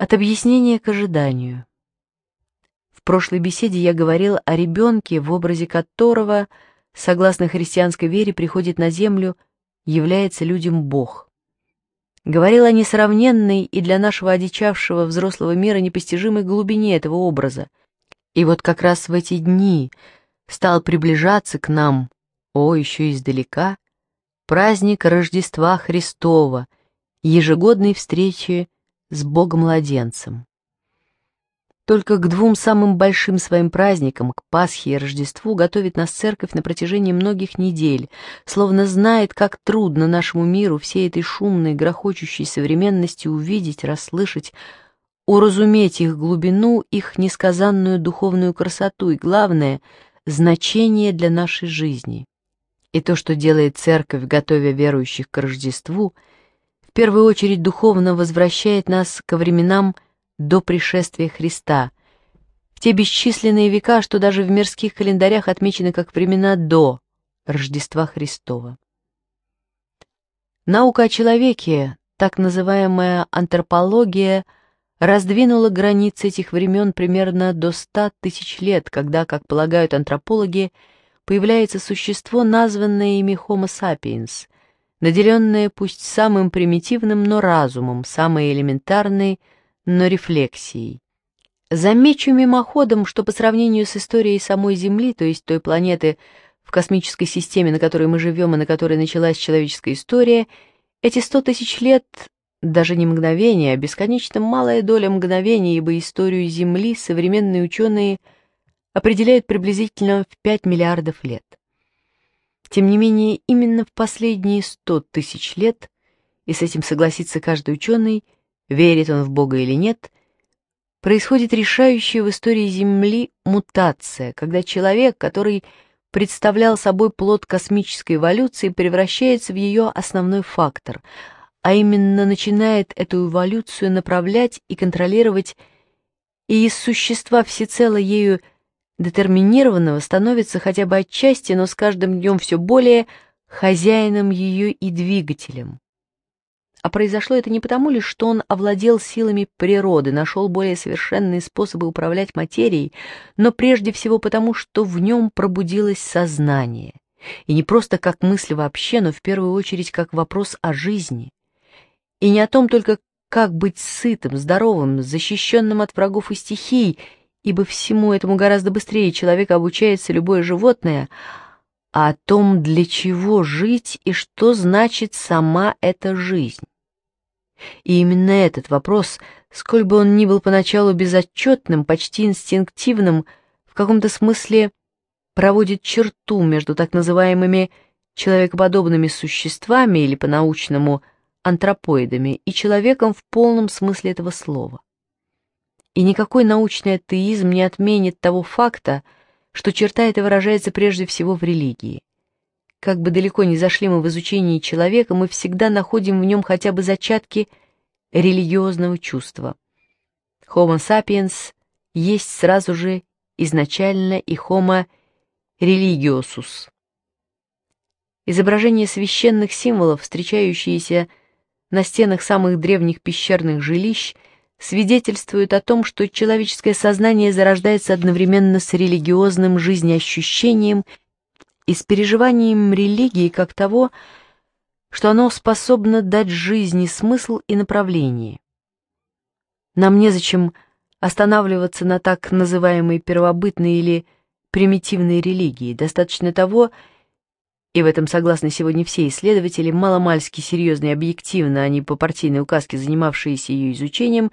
От объяснения к ожиданию. В прошлой беседе я говорил о ребенке, в образе которого, согласно христианской вере, приходит на землю, является людям Бог. Говорил о несравненной и для нашего одичавшего взрослого мира непостижимой глубине этого образа. И вот как раз в эти дни стал приближаться к нам, о, еще издалека, праздник Рождества Христова, ежегодной встречи с Богом-младенцем. Только к двум самым большим своим праздникам, к Пасхе и Рождеству, готовит нас церковь на протяжении многих недель, словно знает, как трудно нашему миру всей этой шумной, грохочущей современности увидеть, расслышать, уразуметь их глубину, их несказанную духовную красоту и, главное, значение для нашей жизни. И то, что делает церковь, готовя верующих к Рождеству – в первую очередь духовно возвращает нас ко временам до пришествия Христа, в те бесчисленные века, что даже в мирских календарях отмечены как времена до Рождества Христова. Наука о человеке, так называемая антропология, раздвинула границы этих времен примерно до 100 тысяч лет, когда, как полагают антропологи, появляется существо, названное ими Homo sapiens – наделенные пусть самым примитивным, но разумом, самой элементарной, но рефлексией. Замечу мимоходом, что по сравнению с историей самой Земли, то есть той планеты в космической системе, на которой мы живем и на которой началась человеческая история, эти сто тысяч лет даже не мгновение, а бесконечно малая доля мгновений, ибо историю Земли современные ученые определяют приблизительно в 5 миллиардов лет. Тем не менее, именно в последние сто тысяч лет, и с этим согласится каждый ученый, верит он в Бога или нет, происходит решающая в истории Земли мутация, когда человек, который представлял собой плод космической эволюции, превращается в ее основной фактор, а именно начинает эту эволюцию направлять и контролировать и из существа всецело ею детерминированного становится хотя бы отчасти, но с каждым днем все более хозяином ее и двигателем. А произошло это не потому лишь, что он овладел силами природы, нашел более совершенные способы управлять материей, но прежде всего потому, что в нем пробудилось сознание. И не просто как мысль вообще, но в первую очередь как вопрос о жизни. И не о том только, как быть сытым, здоровым, защищенным от врагов и стихий, ибо всему этому гораздо быстрее человек обучается любое животное, а о том, для чего жить и что значит сама эта жизнь. И именно этот вопрос, сколь бы он ни был поначалу безотчетным, почти инстинктивным, в каком-то смысле проводит черту между так называемыми человекоподобными существами или по-научному антропоидами и человеком в полном смысле этого слова и никакой научный атеизм не отменит того факта, что черта эта выражается прежде всего в религии. Как бы далеко ни зашли мы в изучении человека, мы всегда находим в нем хотя бы зачатки религиозного чувства. Homo sapiens есть сразу же изначально и Homo religiosus. Изображения священных символов, встречающиеся на стенах самых древних пещерных жилищ – свидетельствуют о том, что человеческое сознание зарождается одновременно с религиозным жизнеощущением и с переживанием религии как того, что оно способно дать жизни смысл и направление. Нам незачем останавливаться на так называемой первобытной или примитивной религии, достаточно того, что и в этом согласны сегодня все исследователи, маломальски серьезные, и объективно, а не по партийной указке, занимавшиеся ее изучением,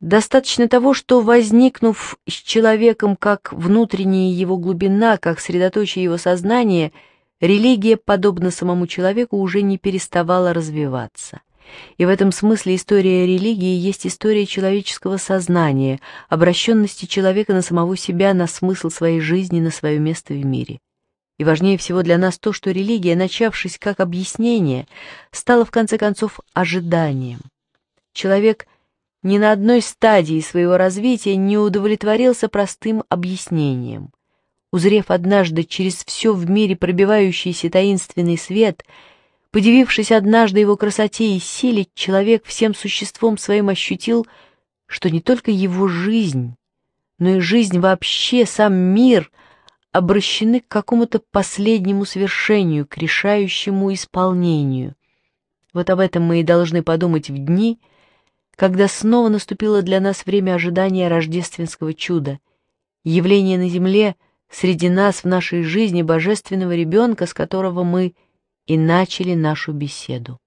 достаточно того, что, возникнув с человеком как внутренняя его глубина, как средоточие его сознания, религия, подобно самому человеку, уже не переставала развиваться. И в этом смысле история религии есть история человеческого сознания, обращенности человека на самого себя, на смысл своей жизни, на свое место в мире. И важнее всего для нас то, что религия, начавшись как объяснение, стала в конце концов ожиданием. Человек ни на одной стадии своего развития не удовлетворился простым объяснением. Узрев однажды через все в мире пробивающийся таинственный свет, подивившись однажды его красоте и силе, человек всем существом своим ощутил, что не только его жизнь, но и жизнь вообще, сам мир обращены к какому-то последнему свершению, к решающему исполнению. Вот об этом мы и должны подумать в дни, когда снова наступило для нас время ожидания рождественского чуда, явления на земле среди нас в нашей жизни божественного ребенка, с которого мы и начали нашу беседу.